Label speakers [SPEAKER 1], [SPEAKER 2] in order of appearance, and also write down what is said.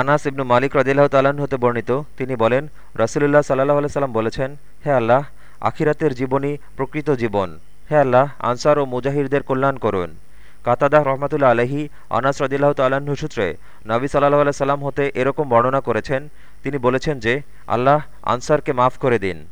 [SPEAKER 1] আনাস ইবনু মালিক রদিল্লাহ তালান হতে বর্ণিত, তিনি বলেন, রাসুলুল্লাহ সাল্লাহ সাল্লাম বলেছেন, হে আল্লাহ, আখিরাতের জীবনই প্রকৃত জীবন। হে আল্লাহ, আনসার ও মুজাহিরদের কল্যাণ করুন। কাতাদাহ রহমতুল্লা আলহি আনাস রদিল্লাহ তাল্লাহ্ন সূত্রে নবী সাল্লাহ সাল্লাম হতে এরকম বর্ণনা করেছেন। তিনি বলেছেন যে, আল্লাহ, আনসারকে মাফ করে দিন।